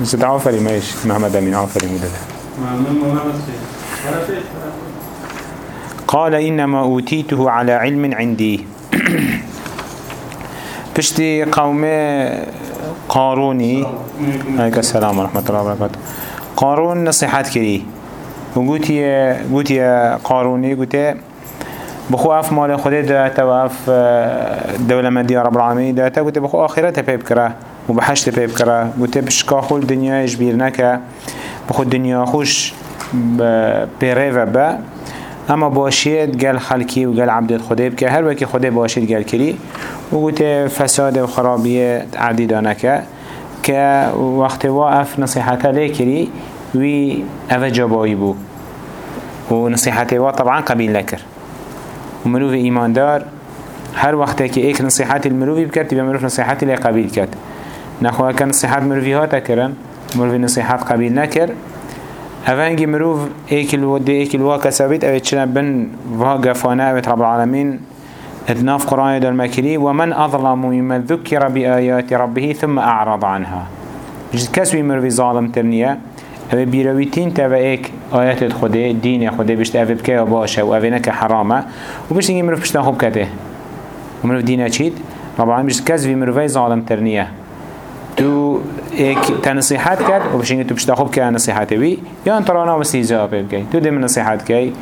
نسيت عافري ماشي. محمد أمين عافري مدلع. قال إنما أوتيته على علم عندي. بشتي قوم قاروني. عليك السلام ورحمة الله وبركاته. قارون نصيحات كري. وقلت يا قاروني قلت بخو اف مال خود داتا و اف دولة مدية رب العالمين داتا قلت بخو آخرتها بيب و بحشت بيب كرا قلت بشكا خول دنيا اجبير نكا بخو دنيا خوش بيريفا با اما باشید گل خلکی و گل عبدت خدا بکه هر وکی خدا باشید گل کری. و گوته فساد و خرابی عدی دانکه که وقت وا اف نصیحتا لیکری وی اوه جبایی بو و نصیحت وا طبعا قبیل نکر و مروف ایماندار هر وقت که ایک نصیحت المروفی بکرد تبا مروف نصیحت لی قبیل کرد. نخواه که نصیحت مروفی ها تکرن. مروف نصیحت قبیل نکر. هفنگی مروف ایکل و دی ایکل و کسبید اوید چنه بن و گفانه اوید رب العالمین. ادناف قرآن دل مكري ومن أظلم ممن ذكر بآيات ربه ثم أعرض عنها. جد كسوي مروي ظالم ترنية أو بيرويتين تبا ايك آيات خده دين خده بشت أو بكي باشا و أو نك حرامه. و بشت انجي مروف بشت خوب كته و مروف دينه چيد رب العالمين بشت كسوي مروي ظالم ترنية تو ایک تنصیحت کرد و بشینگی تو پشتا خوب که نصیحت بی یا انترانا و سیزا بگی. تو دم نصیحت کی؟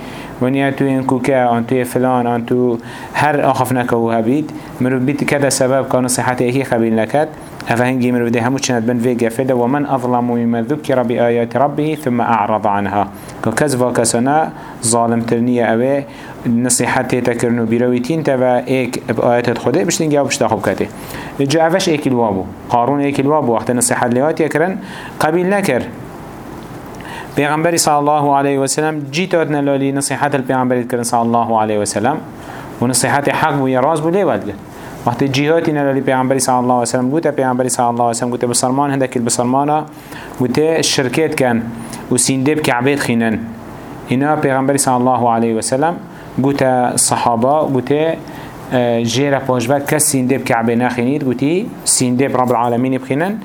ونیا تو این کوکه آن توی فلان آن تو هر آخف نکو هبید مرو بیت کده سبب که نصیحت ایکی قبیل نکد أفهنجي من بده همو چند بن فيجا فدا ومن أظلم ممن ذكر بآيات ربه ثم أعرض عنها. ككذا كسنا ظالم ترنية أبي نصيحت تكرنو برويتين تبا ايك بآيات خده بش تنجاو بش تاخب كته جا أفش ايك الوابو قارون ايك الوابو وقت نصيحت ليات يكرن قبيل نكر پیغمبری صلی الله علیه و سلم جیتات نلالی نصیحت الپیغمبری کرن صلی الله علیه و سلم و نصیحت حق و یراز بو لیواد گرد وقت جهاتی نلالی پیغمبری صلی الله علیه و سلم گوته پیغمبری صلی الله علیه و سلم گوته بسلمان هندک البسلمانا گوته شرکت کن و سینده بکعبیت خینن. اینا پیغمبری صلی الله علیه و سلم گوته صحابه گوته جيرا پاجبت کس سینده بکعبه نخینید گوتی سینده برب العالمین بخینن.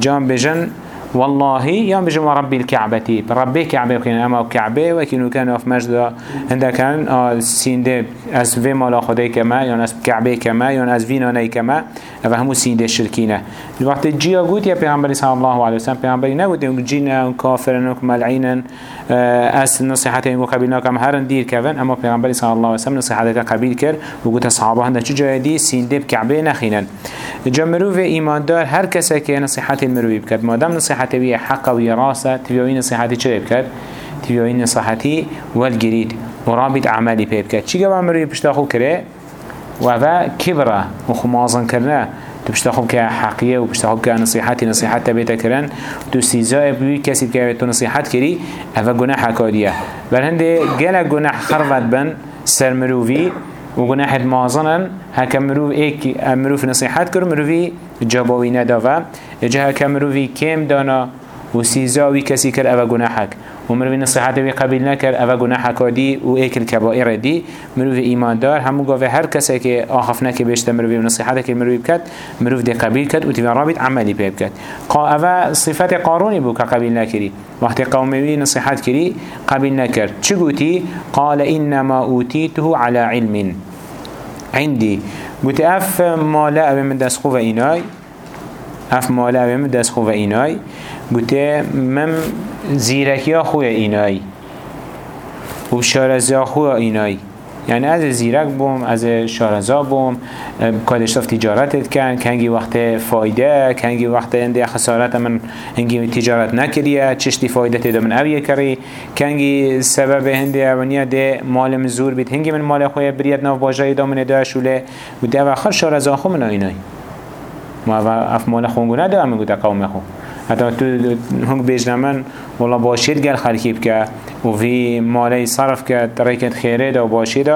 جام بجن والله يوم بجمع ربي الكعبة ربي كعبة وكان أما كعبة وكانوا كانوا في مجد. عند كان سين ده از في مالا خدای كما يعني از كعبة كما يعني از فينا ناي كما. فهمو سين ده الشركينة. الوقت جيا قلت يا پیغمبر صلى الله عليه وسلم پیغمبر نقول يوم جينا كافرنا ملعينا أس نصيحته مقابلنا كم هرن دير كفن. أما پیغمبر صلى الله عليه وسلم نصيحته قبيل كر وقلت صحابه هنده چو جاي دي سين ده كعبة نخينا جمرو في إيمان دار هر كسا كي نصيحته المروي بكد ما دام نصيحته نصيحتي حق ويا راسه تبيوين نصيحتي چه بكت تبيوين نصيحتي والجريد ورابط عملي بكت چي قبل مري بشتاخو كره وفا كبرة وخمازن كرنا تبشتاخو که حقیه و بشتاخو که نصیحتی نصیحت تبیت کرن. تو سیزای بوی کسی که تو نصیحت کری اوه گناه حکادیه بل هنده گل گناه خربت بن سر مروفی و گناه مازنن هکا مروف ایک مروف نصیحت کر مروفی جابوی نداوة. جه هکا مروفی کم دانا و سیزاوی کسی کر اوه گناحک و مروفی نصیحت وی قبیل نکر اوه گناحکا دی و ایک الكبائر همو گاوه هر کسی که آخف نکه بیشتر مروفی و نصیحت که مروفی بکد تیوی رابط عملی پی بکد اوه صفت قارونی بو که قبیل وقتی قوموی نصیحت کری قبیل نکر چه؟ قال انما اوتیته على علم. عندي قلت اف مالا اوه من دست خوف اینای. اف مالا اوه من دست خوف اینای. قلت من زیرکی خوی اینای. و شارزی خوی اینای. يعني از زیرک بوم از شارزا بوم کادشتاف تجارتت کن کنگی وقت فایده کنگی وقت انده خسارت من انگی تجارت نکریه چشتی فایده تیدا من اویه کری کنگی سبب هنده اونیه ده مال مزور بید هنگی من مال خوی بریت ناف باجای دا من ده شوله و ده آخر شارزا خو من اینای ما اف مال خونگو نده همه گوده قوم خو. حتی تو هنگ بیجن من والله باشید گل خلکی بکه و في مالی صرف که ترکت خیره دا و باشید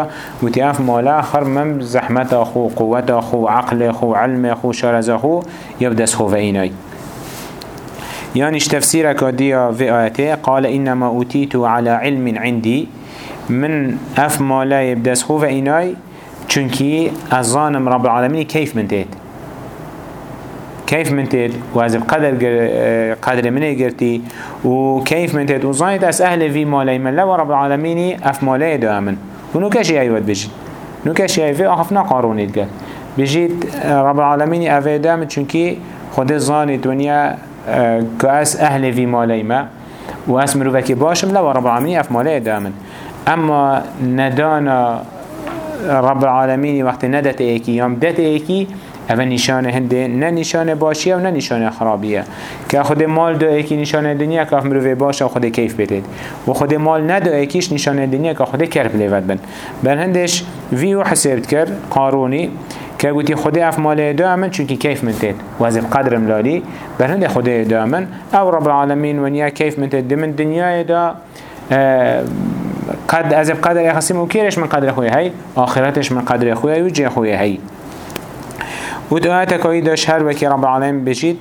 و تی اف مالا آخر من زحمت اخو قوت اخو عقل اخو علم اخو شارز اخو يبدس خو فإيناي يعني تفسير كادية في آياته قال إنما أوتيت على علم عندي من أف مالا يبدس خو فإيناي چونكي أظانم رب العالمين كيف من تيت كيف من تيت وازب قدر قدر مني قرتي. وكيف من تيت وزانيت أس أهل في مالي من لو رب العالمين أف مالي كاشي أيوات بيجي نو كاشي أيوات أخفنا قارون يتقال بيجيت رب العالمين أفي دامن چونكي خود زانيت ونيا كأس أهل في مالي ما وأس مروفكي باشم لو رب العالمين أف مالي دامن أما ندانا رب العالمين وقت ندت إيكي يوم دت إيكي اوه نشانه هنده نه نشانه باشیه و نه نشانه خرابیه که خود مال دو ایکی نشانه دنیا که مروه باشه و خود کیف بتید و خود مال ندو ایکیش نشانه دنیا که خود کرب لیود بن بر هندش ویو حسابت کرد قارونی که گوتی خود اف مال دو امن چونکی کیف من تید وزب قدر ملالی بر هنده خود دو امن أو رب العالمین ونیا کیف من تید من دنیا دا قد از قدر و کیرش من قدر خوی هی آخرتش من قدر خوی و جه خوی هی و دعاتا كوي داش هر وكي رب العالمين بجيد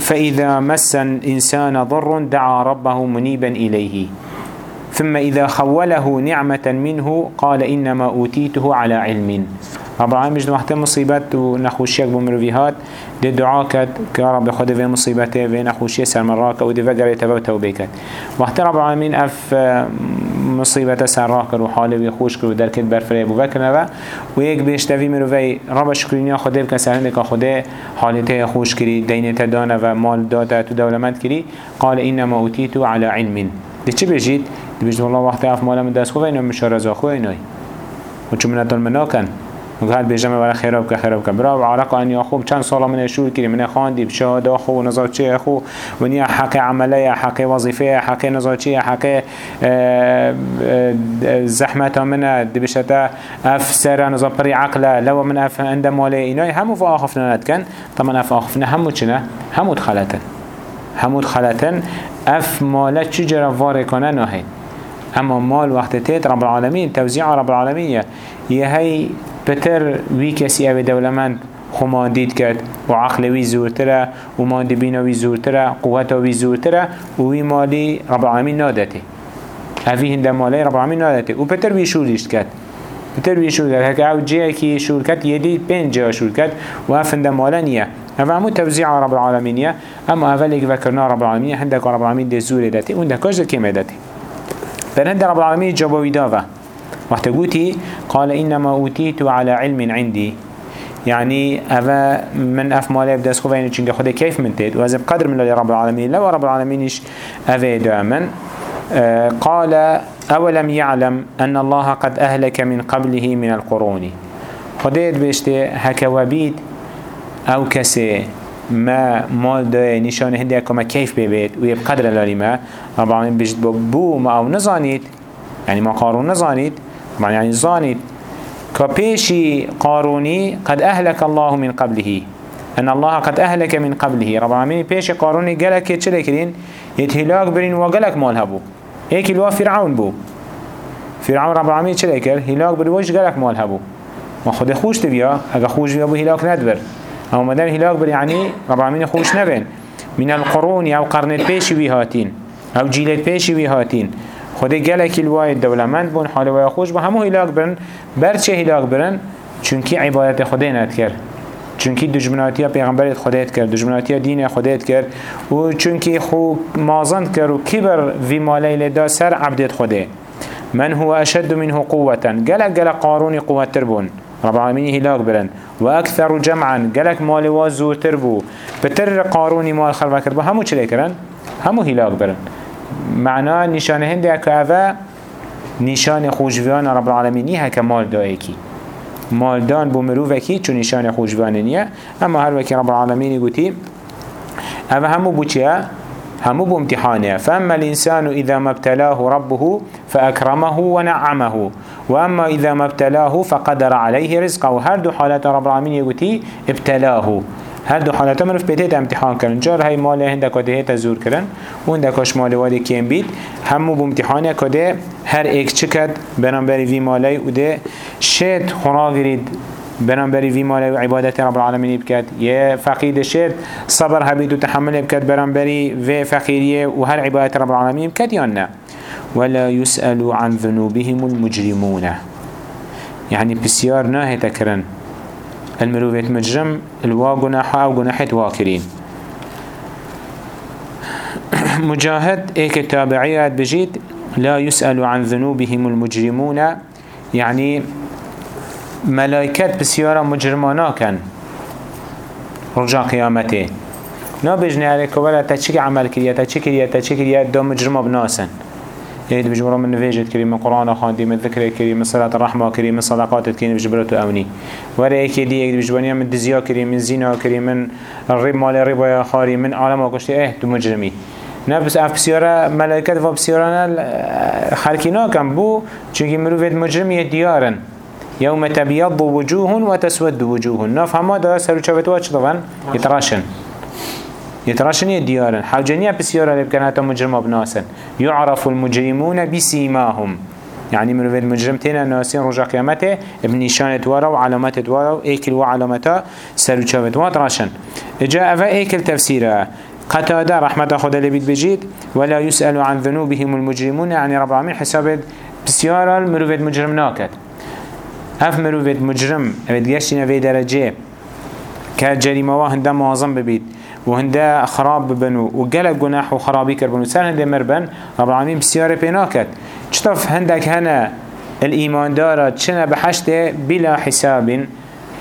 فإذا مس الإنسان ضر دعا ربه منيبا إليه. ثم إذا خوله نعمة منه قال إنما أوتيته على علم. رب العالمين بجد وقت مصيبت و نخوشيك دي دعا كا رب خود في مصيبته في نخوشيه سر مراك و دي فقر يتبو توبيكت وقت رب العالمين اف مصيبت سر راك و حاله ويخوش كرو دركت برفره بو بكنا و يك بيشتوي مروفي رب شكرينيا خود بك سرهنده خود حالته خوش كري دينته دانا و مال داتا تو دولمت كري قال إنما أوتيته على علم. دي چه بجيد دي بجد والله وقت اف مالا من دست خواه اینو مشارزا خواه اینوی و چون منتال مناکن. وقال بيجمع ولا خراب كخراب كبرا وعرق أن يخوب كان صلاة من يشول كري من خاندي بشهادة أخو ونظر شيء أخو ونيا حق عملية حق وظيفة حق نظر شيء حق زحمة من دبشتا أف سر نظر بري عقله لو من أف عند مالي إناي همو فأخفنا نتكن طبعا أف أخفنا همو چنا همو دخلتن همو دخلتن أف مالت شجرة واركنا نهين اما مال وقت تيت رب العالمين توزيع رب العالمين يهي بتر وی کسی أو دولمند خماندید کرد و عقل وی زورتره و ماندبین وی زورتره قوت وی زورتره و وی مالی رب العالمین نادته اوی هنده مالی رب العالمین نادته و بتر وی شورش کرد. بتر وی شور کرد هکه أو جه که شور کرد یدی پین جه شور کرد و افنده مالا نیه هذا عمو توزيع رب العالمين أما أولك ذكرنا رب العالمين عندك رب العالمين دي زور داتي وعندك كاش كيما داتي فنند رب العالمين جابوا دافا وقت قوتي قال إنما أوتيت على علم عندي. يعني أفا من أف مالي بدأس خوفين چنك خده كيف من تيد؟ وهذا بقدر من رب العالمين. لو رب العالمين إيش؟ أفا دائما آه قال أولم يعلم أن الله قد أهلك من قبله من القرون؟ خده بيشته هكوابيد أو كسي ما مال ده نشان هندي كما كيف ببيت ويبقدر الله ما رب العالمين بيجد بو ما أو نزانيت يعني ما قارون نزانيت طبعا يعني زانيت كبيشي قاروني قد أهلك الله من قبله. أن الله قد أهلك من قبله. رب العالمين بيشي قاروني قالك يتشلكرين يتهلاك برين وقالك مال هبو. هيك الوا فرعون بو. فرعون رب العالمين يتشلكر هلاك برين وش قالك مال هبو. ما خود خوش تبيا اگه خوش بيا بو هلاك ندبر. اما مدام هلاك بر يعني رب العالمين خوش نبين من القرون أو قرن بيشي ويهاتين أو جيلت بيشي ويهاتين خود گلک الوای دولمند بون حال وای خوش با همو هلاک برن برچه هلاک برن چونکی عبادت خدا نت کرد. چونکی دجمناتی پیغمبر خودت کرد دجمناتی دین خودت کرد. و چونکی خو مازند کرد و کبر وی مالیل دا سر عبدت خوده من هو اشد منه قوة گلک گلک قارون قوة تربون رب العالمين هلاك برن. وأكثر جمعا. قالك مال وازور تربو بتر قاروني مال خلفا كربو همو چلي كرن همو هلاك برن. معناه نشان هنده که اوه نشان خوشویان رب العالمینی هکه مال دایه کی. مال دان بو مروفه چون نشان خوشویان نیه. اما هر وکی رب العالمینی گوتی اوه همو بو چیه؟ همو بو امتحانه. فاما الانسان اذا ما ابتلاه ربه فاكرمه ونعمه واما اذا ما ابتلاه فقدر عليه رزقه. هر دو حالات رب العالمين يقولي ابتلاه. هر دو حالتا مروف بيتيت امتحان کرن جار هاي مال هنده کده هيتا زور کرن و هنده کاش مال واده کیم بید. همو بامتحانه کده هر ایک چکد بنابري وی مالی و ده شد خورا گرید بنابري في مال وعبادة رب العالمين بكات يا فقيد الشر صبر هبيد وتحمل بكات بنابري في فقيرية وهل عبادة رب العالمين بكات يانا ولا يسأل عن ذنوبهم المجرمون. يعني بسيار ناهي تكرن المروفيت مجرم الوا جناح أو جناحت واكرين مجاهد ايك التابعيات بجيت لا يسأل عن ذنوبهم المجرمون يعني ملائكات بسيارة مجرمانا كان. رجع قيامته. نابجني عليك ولا تشكي عمل كريا تشكي كريا تشكي كريا دو مجرمه بناسن. يد بجبر من نفيجت كريم من قرآن خاندي من ذكر كريم من صلاة الرحمة كريم من صدقات كريم بجبرته أمني. ورا إيك دي يد بجبرني من دزيا كريم من زنا كريم من الرب مال الرب يا خاري من عالم وقشتي إيه تو مجرمي. نفس أف بسيارة ملائكة و بسيارة خلقنا كم بو چونكي مروفيت مجرمي ديارن. يوم تبيض وجوه وتسود وجوه. ناف هما دا سرو چاوتوا چه طبعا يتراشن. يتراشن يديارن حوجانية بسيارة هتا مجرم بناسن يعرف المجرمون بسيماهم. يعني من المجرم تينا ناسين رجع قيامته بنشانة ورا وعلامات ورا ايكل وعلامتا سلو شابت واتراشن. جاء افا ايكل تفسيره. قتادة رحمة خدا لبيت بجيد ولا يسأل عن ذنوبهم المجرمون يعني رب العالمين حساب بسيارة المروفة مجرم ناكد اف مروفة مجرم ابد گشتنا في درجة. كجريمة وهنده معظم ببيت وهنده خراب ببنو وقلق جناح وخرابي كربنو سر هنده مربن رب العالمين بسيارة بيناكد چطف هندك هنا الإيمان دارة چنا بحشته بلا حساب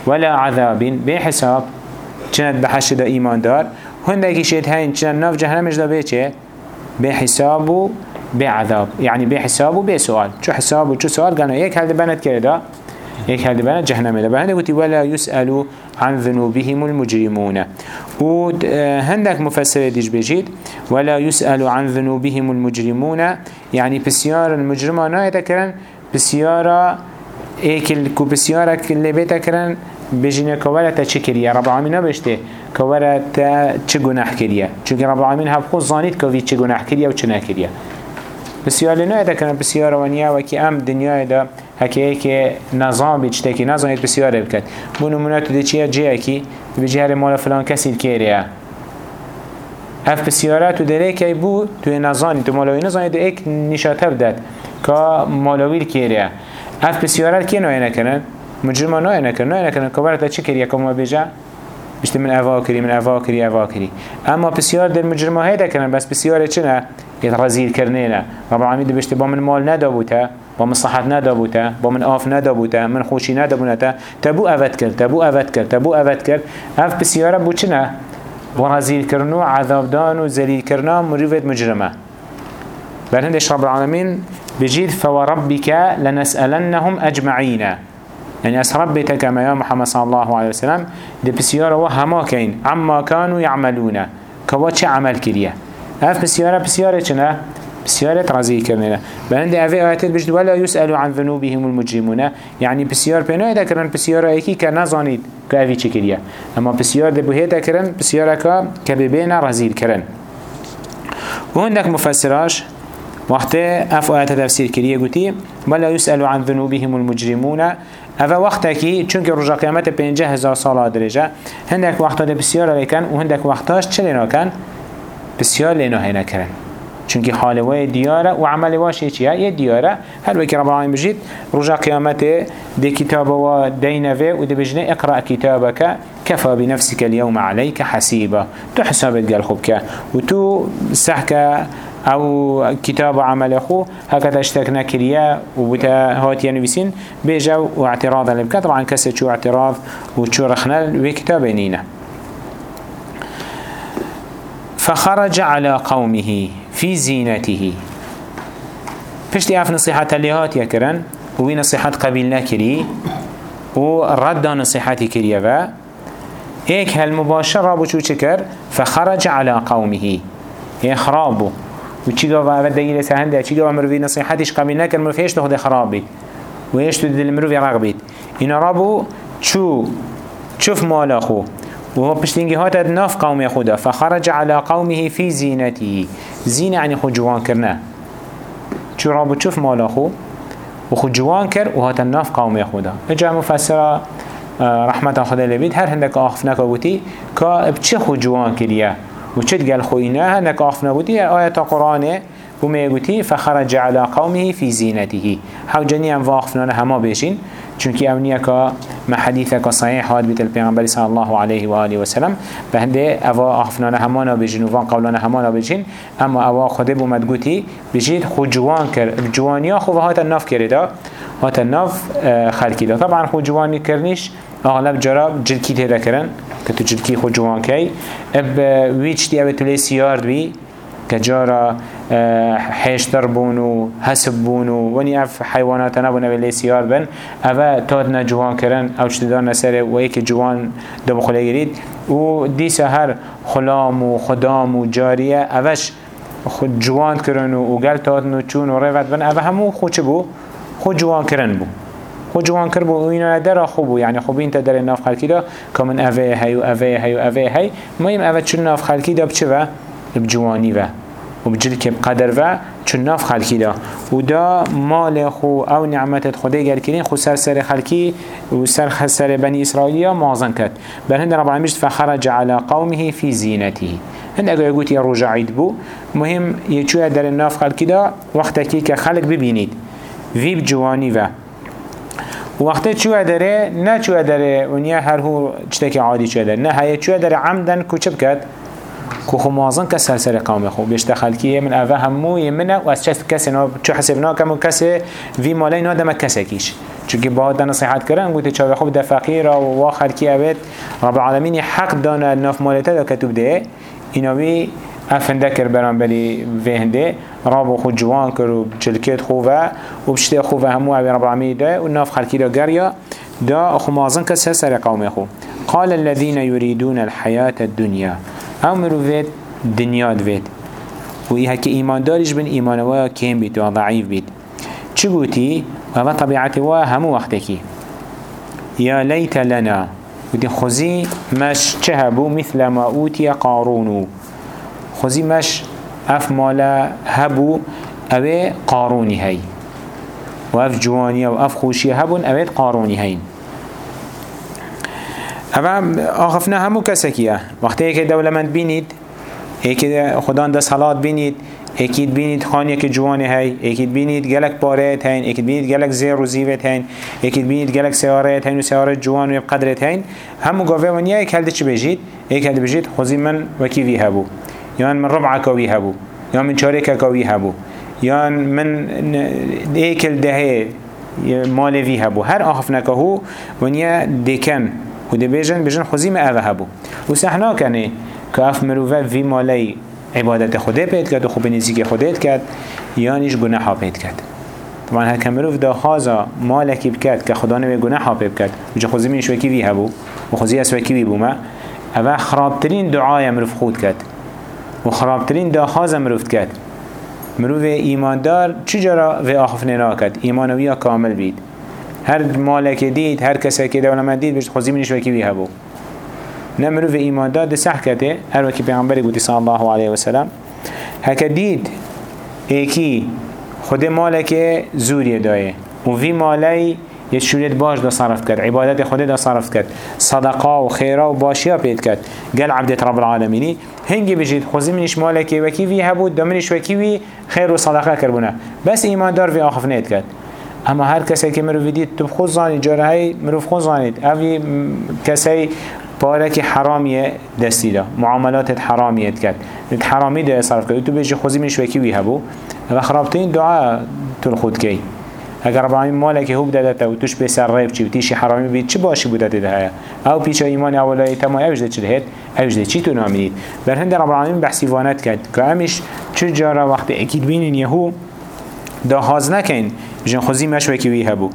ولا عذاب. بحساب چنا بحشته إيمان دار. هندك شيء هين چنا ناف جهنمش ده بيچه؟ بحساب و بعذاب يعني بحساب و بسؤال شو حساب و شو سؤال؟ قالنا يك هل بنت كده يك هل بنت جهنم ده بهند قلت ولا يسألوا عن ذنوبهم المجرمون. وهندك مفسر ديج بجيد. ولا يسأل عن ذنوبهم المجرمون. يعني بسيار المجرمان يتكرن بسيارة ايكل كو بسيارة اللي بيتكرن بجينا كوالا تا چه رب العالمين نبشته. كوالا تا چه گناح چونك رب العالمين خود زانيت كوي چه گناح كريا و بسيار لنا اذا كان بسيار ونيا وكي ام دنيا دا هكي ايكي نظام بيجتكي نظاميت بسيار بكت بو نموناتو دي چيه جيه اكي بيجي هر مال فلان كسي الكيريا اف بسيارات و دره كي بو تو نظامي تو مالوي نظامي دو ايك نشاته بدد كا مالوي الكيريا اف بسيارات كي نوعي نكرن مجرم نوعي نكرن نوعي نكرن كبارتا چه كريا كما بيجا بشت من اوا كري من اوا كري اوا كري اما بسيار در مجرم هيدا كرن بس بسيار چنه يترزيل كرنينا رب العالمين بشت با من مال ندابوتا با من صحت ندابوتا با من آف ندابوتا من خوشی ندابونتا تبو اوت کرد تبو اوت کرد تبو اوت اف بسیاره بو ورزيل كرنو عذاب دان وزليل كرنا مريفة مجرمة بل هندش رب العالمين بجيد فوربك لنسألنهم أجمعين يعني أسربتك كما يا محمد صلى الله عليه وسلم دي بسيارة وهما كين عما كانوا يعملون كواتش عمل كريه اف بسيارة بسيارة چنه بسيارة رزي كرننا بهند أفي آيات بجد ولا يسأل عن ذنوبهم المجرمون. يعني بسيار بينو إذا كرن بسيارة ايكي كنظانيد كأفي چكريا. أما بسيار هيدا كرن بسيارة كببين رزيل كرن. وهندك مفسراش وقت اف آيات تفسير كريه قتي ولا يسأل عن ذنوبهم المجرمون. أفا وقتكي چونك رجا قيامت بينجه هزار صلاة درجة هندك وقتا ده بسيارة لكن وهندك وقتاش چلنا كان بسيار لنا هنا كرن چونکی حال وای دیاره و عمل واش چیه یه دیاره. هر وکی رب العالمین بجید رجا قیامت دی کتاب و دینوه و دی بجنه اقرأ کتابك كفى بنفسك اليوم عليك حسيبا تو حسابت قال خوبك وتو سحك أو كتاب عمل خو هكذا اشتكنا كريا وبتا هات ينويسين بيجا واعتراضا لبكا طبعا كسر شو اعتراض وشو رخنا وكتاب نينا فخرج على قومه. في زينته. پشتی آف نصيحة اللي هات يكرن وی نصيحت قبیل نکری و رد نصيحتي كريا و ایک هل مباشر بو چو چکر فخرج على قومه. اخرابو و چی گاو اول دلیل سهنده چی گاو مروی نصيحتش قبیل نکر مروی هشت خود خراب بید و هشت دل مروی رغ اینا رابو چو چوف مالا خو. وهو بشتنجي هات ناف قوم خدا فخرج على قومه في زينته. زينة يعني خو جوان كرنا شو رابو تشوف مالا خو؟ وخو جوان كر وهات ناف قوم خدا. اجا مفسرة رحمة خدا لبيد هر هندك آخفناك وتي كا بچه خو جوان كريا وچت قال خوينا هندك آخفنا وتي آيات قرآن وما يقولي فخرج على قومه في زينته. حو جنيا واخفنا هما بيشين چونك اونيا كا ما حديثك صحيح هاد بيت البيغمبر صلى الله عليه وآله وسلم بهنده اوا اخفنانا همانا بجين وفان قولانا همانا بجين اما اوا خده بومد گوتي بجيد خو جوان كر جوانيا خو هات الناف كرده هات الناف خلقي ده طبعا خو جواني كرنيش اغلب جراب جلكي تهده کرن که تو جلكي خو جوان كي اب ويچ دي اوه تولي سيارد بي كجارة حيشتر بونو حسب بونو وني أف حيوانات نبون اوه سيار بن. اوه تادنا جوان کرن أو چتدار نسره و ایک جوان دو بخوله گرید و دیسا هر خلام و خدام و جاریه اوش خود جوان کرن و گل تادن و چون و روت بن. اوه همو خود چه بو؟ خود جوان کرن بو. خود جوان کر بو. اینا در خوبو یعنی خوب این در ناف خلکی دا. که من اوه هی و اوه هی و اوه هی. مهم اوه چون ناف خلکی دا بچه و؟ بجوانی و و بجد که بقدر و چون ناف خلکی دا. و دا مال خو أو نعمت خدا گر کرین خو سر سر خلکی و سر سر بنی اسرائیلیا مازن کد بل هند رب العالمین فخرج على قومه في زینته. هند اگه يقول يا رجعيد بو مهم يچوه در الناف خلقی دا وقتی که خلق ببینید. وی بجوانی و. وقتی چوه داره نه چوه داره ونیا هر هو چتک عادی چوه داره. نه هیا چوه داره عمدن کوچب کرد کو خو مازن کس سر قوم خو بیشتر خلکی من اوه همو منه و از چست کسی نا چو حسبنا کم کسی وی مالای نا دم کسی کیش چونکه با دا نصیحت کردن خوب دا فقیر و وا اوید رب العالمین حق دانه ناف مالتا دا کتوب ده ایناوی افنده کر بران بلی وهنده راب خو جوان کر و جلکت خوبه و همو اوی رب العالمین ده و ناف دا گریا دا خو مازن کس سر قوم خو قال الذين يريدون الحياة الدنيا أو مروفيت دنيا دويت و ايها كي ايمان دارش بن ايمان وا كيم بيت و ضعيف بيت چه قوتي و طبيعتي وا همو وقتكي يا ليت لنا. ودي خزي مش چهبو مثل ما اوتي قارونو خزي مش اف مالا هبو اوه قاروني هاي و اف جواني و اف خوشي هبون اوه قاروني هاين اما آخفنا همو کسکیه وقتی که دولمند بینید ایکی خدا دست حالات بینید اکید بینید خانی که جوانه هی اکید بینید گلک پاره هین اکید بینید گلک زیر و زیوت هین اکید بینید گلک سیاره هین و سیاره جوان و قدرت هین همو گاوه ونیا یک هلده چی بجید یک هلده بجید خوزی من وکی وی هبو یا من ربع کاوی هبو یا من چارک کاوی هبو یا من ایکل دهه مال وی هبو هر آخف نکهو ونیا دکن و دی بیجن خوزی ما اوه هبو کنه که اف مروفه وی مالی عبادت خوده پید کرد و خوب نزیک خوده کرد یا نیش گناه ها پید کرد. طبعا هر کمروف دا خازا مالکی بکرد که خدا نوی گناه ها پید کرد و خوزی منش وکی وی هبو و خوزی اس وکی وی بوما اوه خرابترین دعای مروف خود کرد. و خرابترین دا خازا مروف کرد. مروف ایماندار چجورا و آخف نرا کرد ایمانوی کامل بید. هر مالک دید هر کسی که دولمند دید بشت خوزی منش وکی بی هبو نمرو في ایمان داد سح کته هر وکی پیغمبری گوتی صلی الله علیه وسلم هکا دید ایکی خود مالک زوری دایه. و وی مالی یه شوریت باش دا صرف کرد عبادت خود دا صرف کرد. صدقه و خیره و باشیا پید کرد. گل عبدت رب العالمینی هنگی بجید خوزی منش مالک وکی وی هبود دا منش وکی وی خیر و صدقه کربونه بس ایمان دار وی آخف نید کرد. اما هر کسی که مروی دید تو خود زانید جاره های مروف خود زانید. اوی کسی پارک حرامیه دستی دا معاملات حرامیت کرد. حرامی ده صرف کرد. تو بیشی خوزی منش وکی وی هبو. و خرابتین دعا تو خود کی. اگر رب العالمین مالک هوب دادتا و توش بسر ریب چی و تیشی حرامی بید چه باشی بوده ده أو پیچ ایمان اولای تما اوش ده چه اوش ده چی تو نامینید بر هند رب العالمین بحثی وانت کرد. که امش چه جارا وقت اکید بینین یهو دا هاز نکن. بجن خوزی مشوکی وی هبو.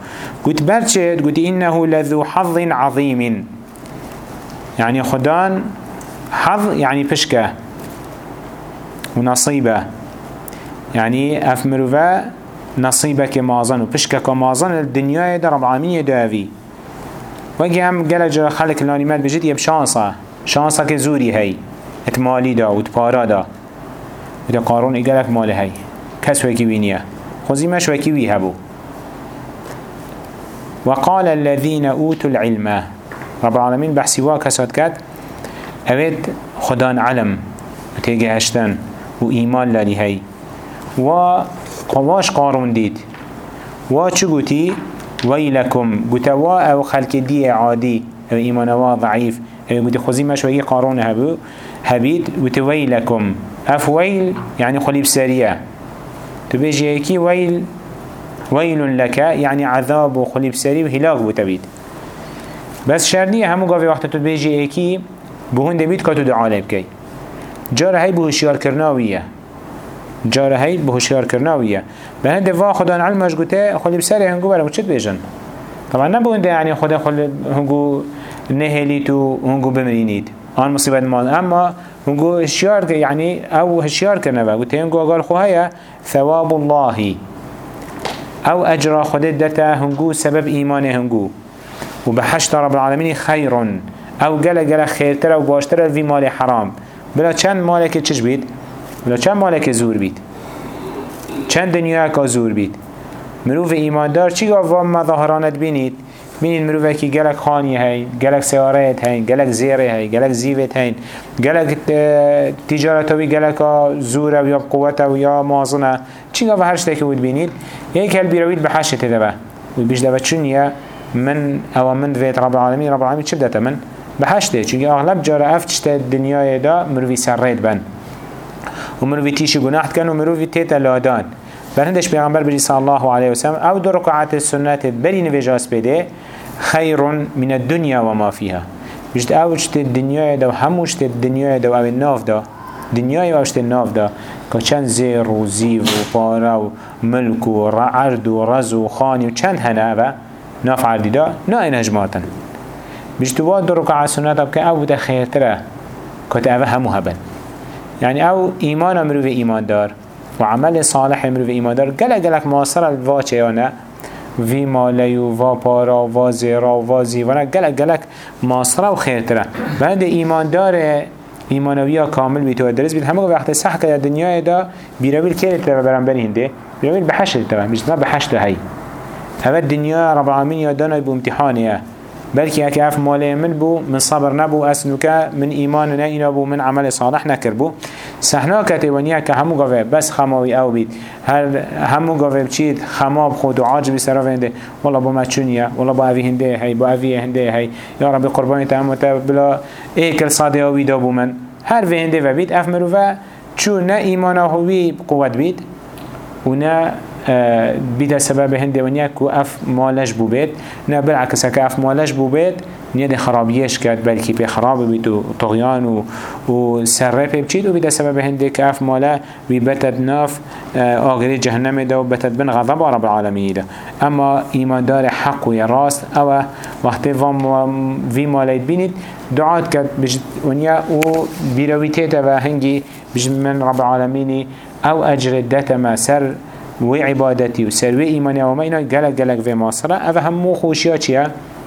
قلت برچه قلت إنه لذو حظ عظيم يعني خدان حظ يعني بشكة ونصيبة يعني أفمروفا نصيبة كمازن وبشكة كمازن الدنيا دا رب العالمين داوي وجه هم جرى خلق الانيمات بجد يب شانسة. شانسة كزوري هاي اتمالي دا وتبارا دا. وده قارون اقالك مال هاي كسوة كبينيه خوزي مش وكي هبو وقال الذين أوتوا العلم. رب العالمين بحثي واكسات كات. أبد خدان علم. وتيجي هشتن وإيمان لالي هاي وقواش قارون ديد وچگوتي ويلكم. قتوا أو خلق دي عادي. أو ايمانوا ضعيف. أو قد خوزي ما شوية قارون هبو هبيت وتويلكم أف ويل يعني خليب سريع. تبيجي هيكي ويل ويل لك يعني عذاب وخليب سريع وهلاك بتبيت بس شرني همو قاوي وقت تبيجي هيكي بهون دبيت كاتو دعا لبكي جار هاي بهشيار كرناوية. جار هاي بهشيار كرناوية. بهند وا خدا علمش قوته خليب سريع هنگو برا وچت بيجن؟ طبعا نبون ده يعني خدا خليب هنگو نهليتو هنگو بمرينيد آن مصيبت مال. اما هنگو هشيار يعني أو هشيار كرنوا قلت هنگو قال خوهايا ثواب الله. أو اجرا خدت دتا هنگو سبب ايمان هنگو وبحشت رب العالمين خير. أو قال قال خير ترى وباشتر في مال حرام. بلا چند مالك چش بيت؟ بلا چند مالك زور بيت؟ چند دنیا کا زور بيت؟ مروف ایمان دار چی گفت؟ مظاهرانت بینید. بینید مروفه که گلک خانی هی گلک سیارت هی گلک زیره هی گلک زیوت هی گلک تجارتوی گلک زوره و یا قوت و یا مازنه چی گفت هر شتکی بود بینید یک هل بیروید به حشت دبه و بیش دبه چونیه من أو من دویت رب العالمین رب العالمین چه بدته من؟ به حشته چونکه اغلب جاره افتشت دنیای دا مروفی سرید بن. و مروفی تیشی گناحت کن و مروفی تیتا لادان. برندش پیغمبر بری صلی الله علیه وسلم أو دو رکعات سنت بری نویجاس بده خیر من الدنیا و ما فيها. بجد أو شت الدنيا دا و همو شت الدنيا دا أو الناف دا دنيا و شت الناف دا که چند زیر و زیو و پارا و ملک و عرض و رز و خانی و چند هنه و ناف عردی دا نا این هجماتن بجد واد دو رکعات سنت بکن أو بده خیرتره که أو همو هبن يعني أو ايمان مروف ايمان دار وعمل صالح مروف ايمان دار قلق قلق معاصر الواچه يانا وی مالی و پارا و زیرا و وا زیوانا گلک گلک ماسره و خیرتره. بعد ایماندار ایمانویا کامل بیتو و درست بید همه وقت صح که دنیای دا بیرویل که تبا برام بری هنده بیرویل بحشت تبا بیشتر بحشت هی هذا دنیا رب العالمین یا دانای بو امتحانیه بلكي هكي اف مالي من بو من صبر نبو اسنوكا من ايمان نينا بو من عمل صالح نكر بو. سحنا كتوانيا كهمو قوي بس خماوي أو بيت هل همو قوي بچيت خماب خود و عاجب سرا هنده. والله بو ما چونيا والله بو اوي هنده هي بو اوي هنده هي يا رب قرباني تام بلا ايكل صادي اوي دابو من. هر في هنده و بيت اف مروفا چو نه ايمانا هوي قوت بيت و نه بیده سبب هنده ونیا کو اف مالش بو بید نه بالعکس أف مالش بو بید نیده خرابیش کرد بلکی پی خراب بید و و, و سره پی بچید و سبب هنده که أف ماله بی بتد ناف آگری جهنم ده و بتد بن غضب رب العالمین ده أما ایماندار حق و راست أو وقتی وی مالید بینید دعات کرد بجد ونیا و بیرویتیت و هنگی بجد من رب العالمین أو اجر دتما سر و عبادتی و سروی ایمانی و اینا گلک گلک و ماصره أو همو خوشیا چیه؟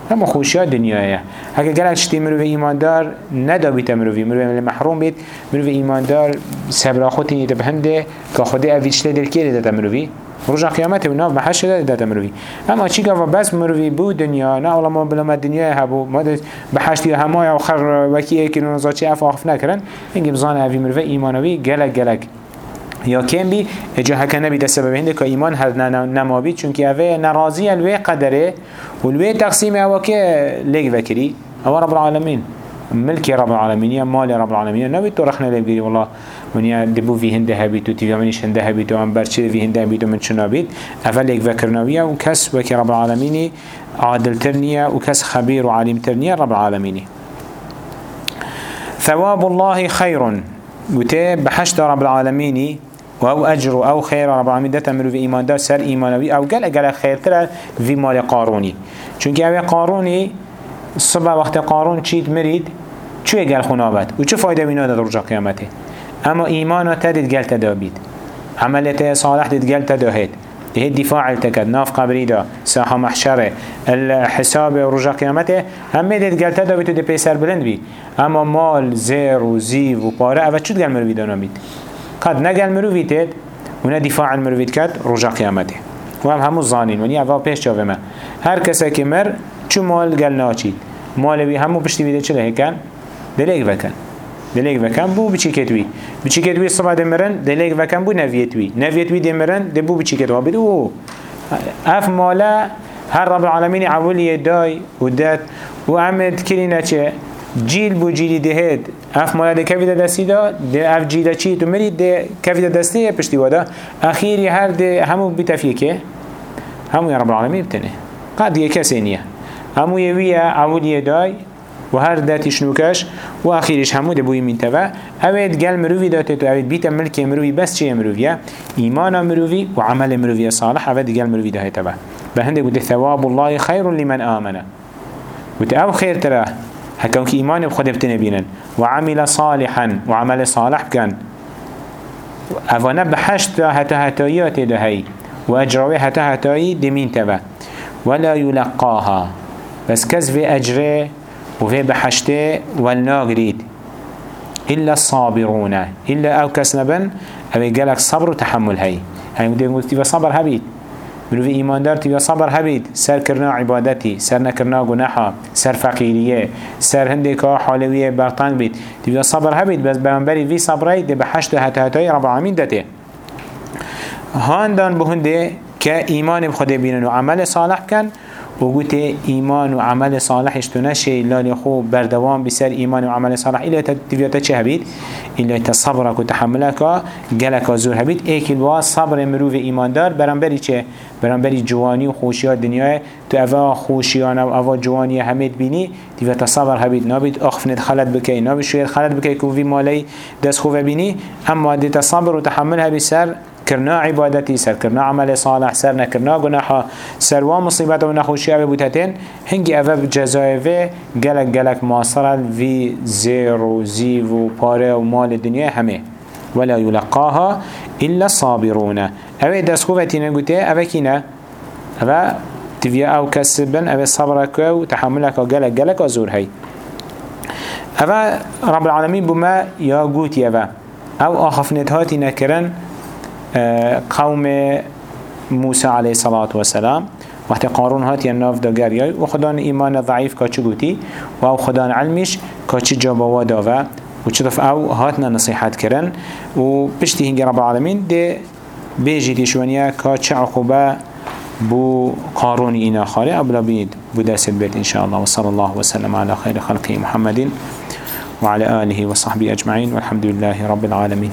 همو خوشیا دنیایه. اگه گلک شتی مروی ایماندار ندا بیت مروی مروی محروم بیت مروی ایماندار صبر خودی نیده بهنده. که خودی اویچله دل که دیده مروی رجع قیامت و ناف محش شده داده مروی اما چی گفت؟ بس مروی بو دنیا. نه اولا ما بلا ما دنیا هبو. ما بحشتی همای أو خر وکی ایکی نوزا اف آخف نکرن. اینگه بزان اوی مروی ایمانوی گلک گلک یا کم بی اجا هکا نبی ده سبب هنده که ایمان هر نما بید چونکه اوه نرازی الوه قدره و الوه تقسیم اوه که لیگ وکری. اوه رب العالمین. ملکی رب العالمین یا مال رب العالمین نبید تو رخنه لیگ بگیری والله. من یا دبو في هنده هبيت و تيجا منيش هنده هبيت و ام برچه في هنده هبيت و من چنا بيت وكرناوية و كس وكي رب العالمين عادل ترنية و كس خبير و عالم ترنية رب العالمين ثواب الله خير وتي بحشت رب العالمين أو اجر أو خیر رب العالمین دتا مرو في ایمان دار سر ایمانوی أو. گل اگر خیر تر في مال قارونی. چونکه اوه قارونی صبح وقت قارون چید مرید چو گل خنابت و چه فایده بینا داد رجا قیامته؟ اما ایمان تا دید گل تدابید. عملت صالح دید گل تداهید. ده دفاع تكد ناف قبري دا ساحة محشرة. الحساب رجا قيامته همه دید گل تدابید و ده پیسر بلند بی اما مال زیر و زیو و پاره اوه چود گل مروی دانا بید؟ قد نقل مروفي تيد ونا دفاع المروفي كات رجع قيامته وهم همو الظانين وني اول پیش جاوه ما هر کسا که مر چو مال گل ناچید مال بی همو پشتی بیده چله هکن دلیگ وکن دلیگ وکن بو بچی کتوی بچی کتوی صبح دمرن دلیگ وکن بو نویتوی نویتوی دمرن دبو بچی کتوا بدو اف مالا هر رب العالمين عولي داي ودات وعمد كلنا چه جيل بو جيلي دهد اف مالا ده كفي ده دستی دا ده اف جيلا چي تو مري ده كفي ده دستی پشتی وادا. اخيري هر ده همو بتفيه که همو يا رب العالمين بتنه. قد يكسي نيه همو يوية عولي داي و هر داتی شنوکش و آخرش همو دبوی من توا اوید گل مروی داته تو اوید بیت ملک مروی بس چه مرویه؟ ایمان مروی و عمل مروی صالح اوید گل مروی داته توا به هنده گوده ثواب الله خیر لمن آمنه. گوده أو خیر تره. هكذا كي إيمان بخد بتنبينن وعمل صالحا وعمل صالح كان أفانا بحشت هتا هتايات دهي وأجروي هتا هتاي دمين تبا ولا يلقاها بس كز في أجره وفي بحشته والناقريد إلا الصابرون. إلا أو كسنبن أو قالك صبر وتحمل هاي هاي مدين قلت صبر هبيت مروف ایمان دار تیویا صبر هبید. سر کرنا عبادتی سر نکرنا گناحا سر فقیریه سر هنده که حالویه برطان بید. تیویا صبر هبید بس برانبری وی صبره ده به حشت هتا هتای رب العالمین دته هاندان بهنده که ایمان بخوده بینن و عمل صالح کن و گوت ایمان و عمل صالحش تو نشه. لالی خوب بردوام بسر ایمان و عمل صالح. ایلا تیویاتا چه هبید؟ ایلا تا صبرک و تحملک گلک زور هبید. ایکل با صبر مروف ایماندار. برانبری چه؟ برانبری جوانی و خوشیات دنیای تو اوه خوشیان و اوه جوانی همید بینی تیویاتا صبر هبید نابید اخفنت خلط بکی نابید شوید خلط بکی که وی مالی دست خوبه بینی اما دیتا صبر و تحمل هبید سر كرنا عبادتي سر كرنا عمل صالح سر نكرنا گناحا سر ومصيبت ونخوشي أبي بوتتين هنگي أفا بجزائي في گلك گلك ماصرا في زير و زيف و پاره و مال الدنيا همه ولا يلقاها إلا الصابرون أبي دسخوفتي نقوتي أبا كينا؟ تفيا أو كسبن أبا صبرك و تحملك گلك گلك وزور هاي. أبا رب العالمين بما يا قوتي أو آخفنت هاتي نكرن قوم موسى عليه الصلاة والسلام. وقت قارون هات الناف دا گریای و خدان ایمان ضعیف که چه گوتی و أو خدان علمش چه جابوا داوه. و چه دف أو هاتنا نصیحت کرن و پشتی هنگی رب العالمین ده بیجی دیشوانیه که چه عقوبه بو قارون اینا خاله ابلا بید بو دست البيت إن شاء الله وصلى الله وسلم على خير خلقه محمد وعلى آله وصحبه أجمعين. والحمد لله رب العالمين.